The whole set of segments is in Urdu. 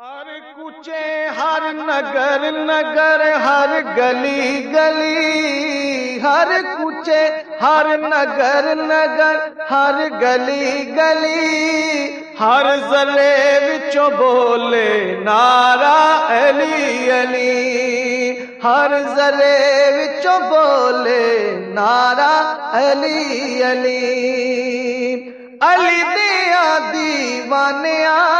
ہر کوچے، ہر نگر نگر، ہر گلی گلی۔ ہر کوچے، ہر نگر نگر۔ ہر گلی گلی۔ ہر زلے وچوں بولے نارا علی علی۔ ہر زلے وچوں بولے نارا علی علی۔ علی دیا دیوانیاں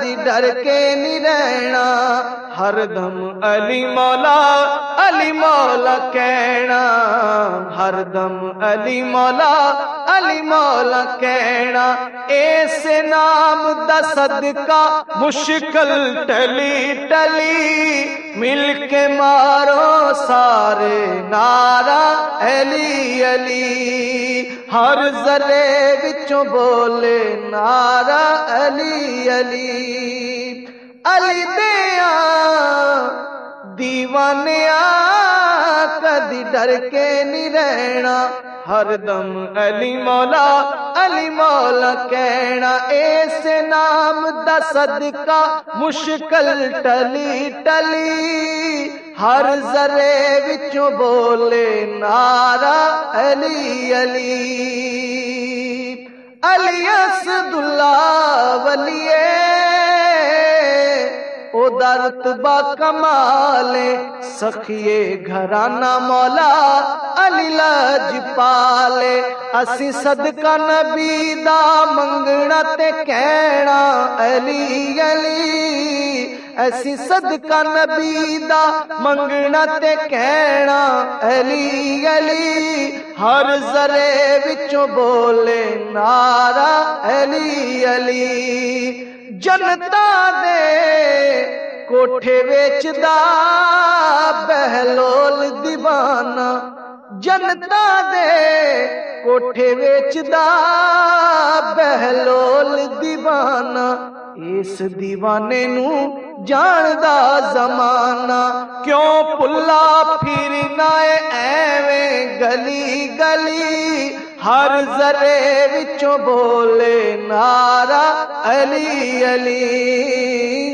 کدی ڈر کے نہیں رہنا۔ ہر دم علی مولا علی مولا کہنا۔ ہر دم علی مولا علی مولا کہنا۔ اس نام دا صدقہ مشکل ٹلی ٹلی۔ مل کے مارو سارے نارا علی علی ہر زلے بچوں بولے نارا علی۔ علی علی دیا دیوانیا کدی ڈر کے نہیں رہنا۔ ہر دم علی مولا علی مولا کہنا، اس نام دا صدقہ مشکل ٹلی ٹلی۔ ہر ذرے وچوں بولے نارا علی علی۔ علی اسد اللہ ولیے او رتبہ کمالے۔ سخیے گھرانا مولا علی لاج پالے۔ اسی صدقہ نبی دا منگنا تے کہنا علی علی۔ ایسی صدقہ نبی دا منگنا تے کہنا علی علی۔ ہر ذرے وچوں بولے نارا علی علی۔ جنتا دے کوٹھے ویچدا بہلول دیوانہ جنتا دے کوٹھے ویچدا بہلول دیوانہ اس دیوانے نو جاندا زمانہ کیوں پلا پھرنا ایویں گلی گلی ہر ذرے وچوں بولے نارا علی علی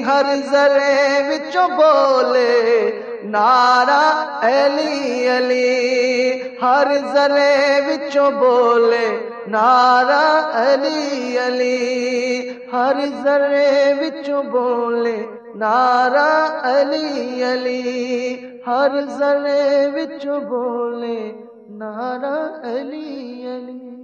ہر ذرے وچوں بولے نارا علی علی۔ ہر ذرے وچوں بولے نارا علی علی۔ ہر ذرے وچوں بولے نارا علی علی۔ ہر ذرے وچوں بولے نارا علی علی۔